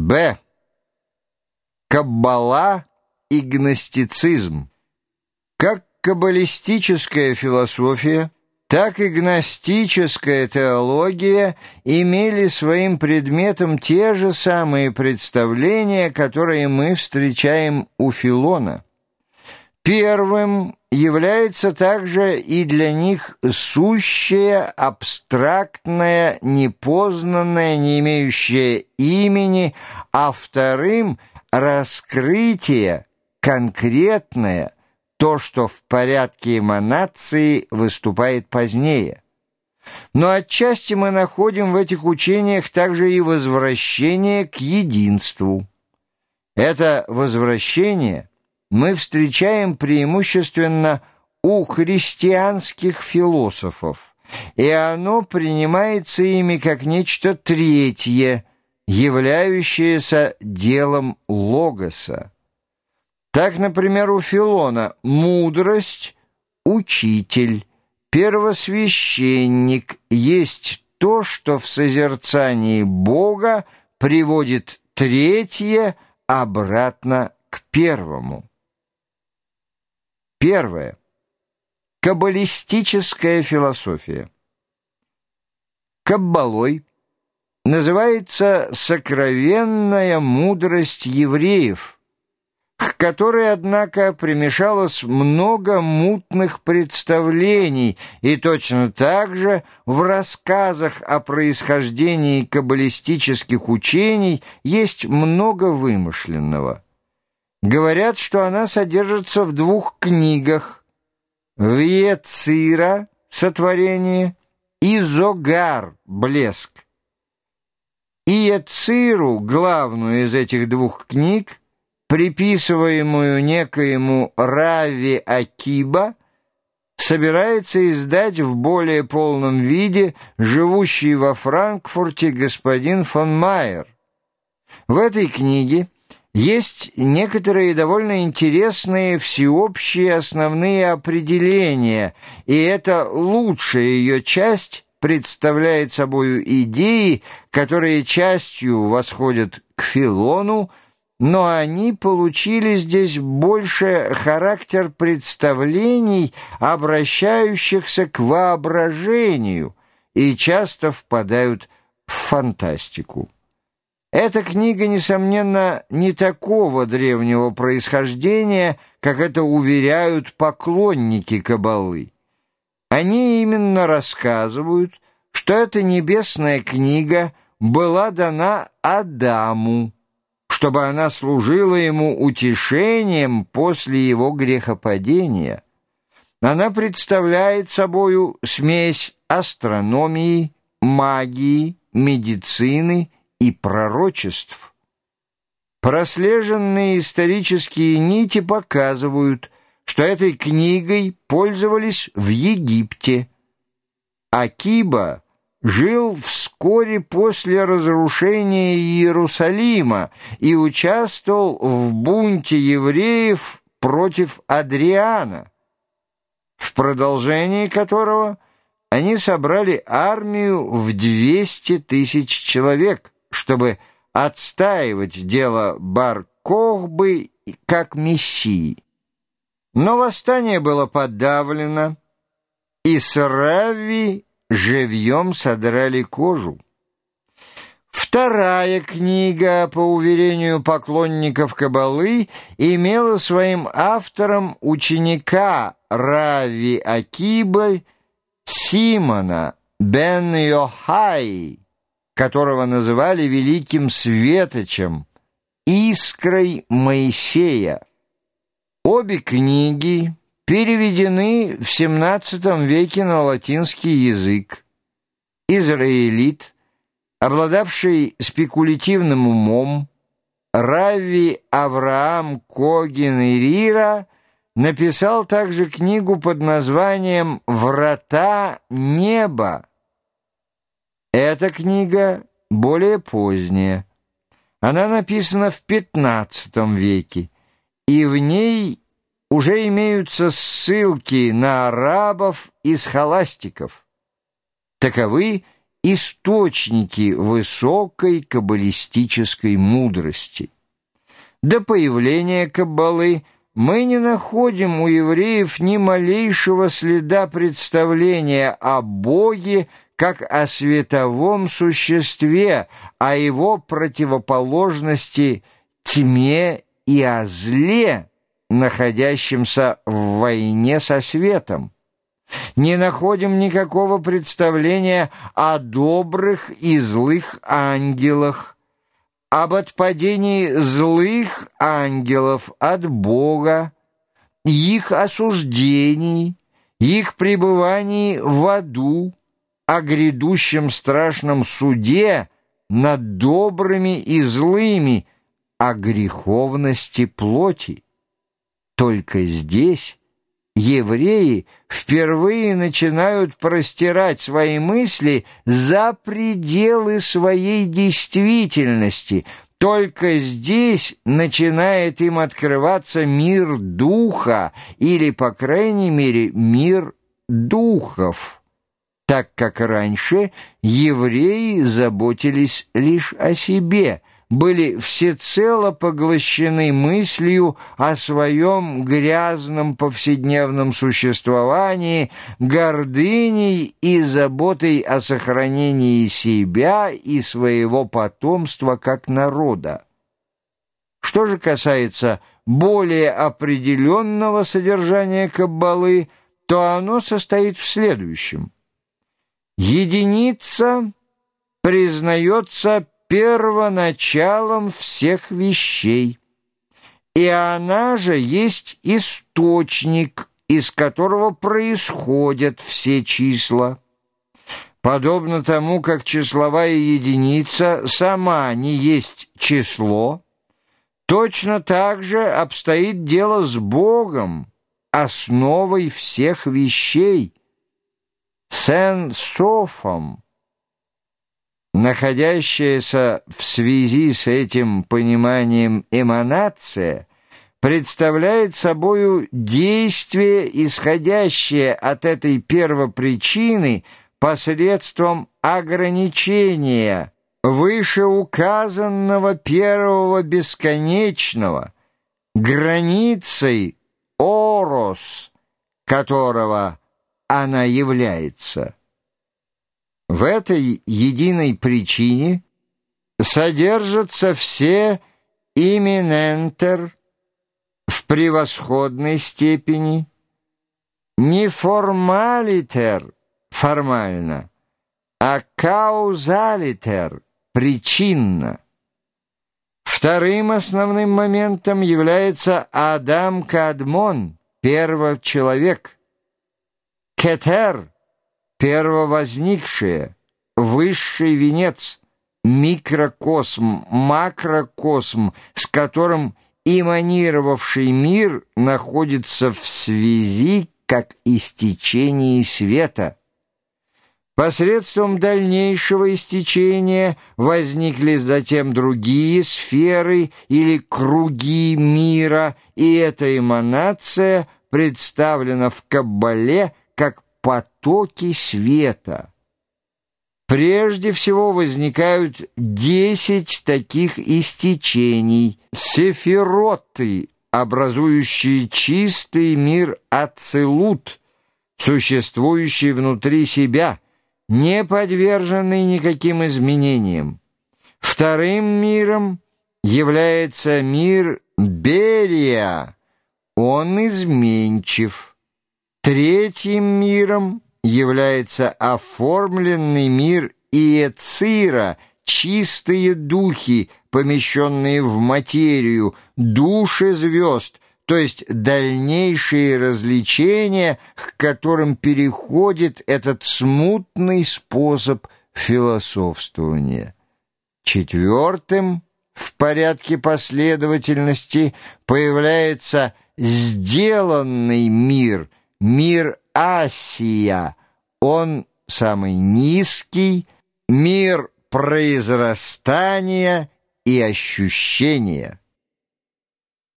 Б. Каббала и гностицизм. Как каббалистическая философия, так и гностическая теология имели своим предметом те же самые представления, которые мы встречаем у Филона. Первым является также и для них сущее, абстрактное, непознанное, не имеющее имени, а вторым — раскрытие, конкретное, то, что в порядке эманации выступает позднее. Но отчасти мы находим в этих учениях также и возвращение к единству. Это возвращение — мы встречаем преимущественно у христианских философов, и оно принимается ими как нечто третье, являющееся делом логоса. Так, например, у Филона мудрость — учитель, первосвященник есть то, что в созерцании Бога приводит третье обратно к первому. Первое. Каббалистическая философия. Каббалой называется «сокровенная мудрость евреев», к которой, однако, примешалось много мутных представлений, и точно так же в рассказах о происхождении каббалистических учений есть много вымышленного. Говорят, что она содержится в двух книгах «Вьецира» — «Сотворение» и «Зогар» — «Блеск». Иециру, главную из этих двух книг, приписываемую некоему Рави Акиба, собирается издать в более полном виде живущий во Франкфурте господин фон Майер. В этой книге есть некоторые довольно интересные всеобщие основные определения, и эта лучшая ее часть представляет собою идеи, которые частью восходят к Филону, но они получили здесь больше характер представлений, обращающихся к воображению, и часто впадают в фантастику. Эта книга, несомненно, не такого древнего происхождения, как это уверяют поклонники Кабалы. Они именно рассказывают, что эта небесная книга была дана Адаму, чтобы она служила ему утешением после его грехопадения. Она представляет собою смесь астрономии, магии, медицины и пророчеств. Прослеженные исторические нити показывают, что этой книгой пользовались в Египте. Акиба жил вскоре после разрушения Иерусалима и участвовал в бунте евреев против Адриана, в продолжении которого они собрали армию в 200 тысяч человек – чтобы отстаивать дело Бар-Кохбы как мессии. Но восстание было подавлено, и с Рави живьем содрали кожу. Вторая книга, по уверению поклонников Кабалы, имела своим автором ученика Рави Акибы Симона бен Йохай, которого называли великим светочем, искрой Моисея. Обе книги переведены в XVII веке на латинский язык. Израилит, обладавший спекулятивным умом, Рави Авраам Когин и Рира написал также книгу под названием «Врата неба», эта книга более поздняя. Она написана в XV веке, и в ней уже имеются ссылки на арабов и схоластиков. Таковы источники высокой каббалистической мудрости. До появления каббалы мы не находим у евреев ни малейшего следа представления о Боге как о световом существе, о его противоположности тьме и о зле, находящемся в войне со светом. Не находим никакого представления о добрых и злых ангелах, об отпадении злых ангелов от Бога, их осуждении, их пребывании в аду, о грядущем страшном суде над добрыми и злыми, о греховности плоти. Только здесь евреи впервые начинают простирать свои мысли за пределы своей действительности. Только здесь начинает им открываться мир духа или, по крайней мере, мир духов, так как раньше евреи заботились лишь о себе – были всецело поглощены мыслью о своем грязном повседневном существовании, гордыней и заботой о сохранении себя и своего потомства как народа. Что же касается более определенного содержания Каббалы, то оно состоит в следующем. Единица признается первоначалом всех вещей, и она же есть источник, из которого происходят все числа. Подобно тому, как числовая единица сама не есть число, точно так же обстоит дело с Богом, основой всех вещей, сен-софом, находящаяся в связи с этим пониманием эманация представляет собою действие, исходящее от этой первопричины посредством ограничения вышеуказанного первого бесконечного, границей орос, которого она является. В этой единой причине содержатся все иминентер в превосходной степени, не формалитер формально, а каузалитер причинно. Вторым основным моментом является Адам Кадмон, первый человек, Кетер, первовозникшее, высший венец, микрокосм, макрокосм, с которым эманировавший мир находится в связи как истечение света. Посредством дальнейшего истечения возникли затем другие сферы или круги мира, и эта эманация представлена в Каббале как потоки света. Прежде всего возникают десять таких истечений, сефироты, образующие чистый мир Ацелут, существующий внутри себя, не подверженный никаким изменениям. Вторым миром является мир Берия, он изменчив. Третьим миром является оформленный мир Иецира, чистые духи, помещенные в материю, души звезд, то есть дальнейшие развлечения, к которым переходит этот смутный способ философствования. Четвертым в порядке последовательности появляется сделанный мир – Мир Асия, он самый низкий, мир произрастания и ощущения.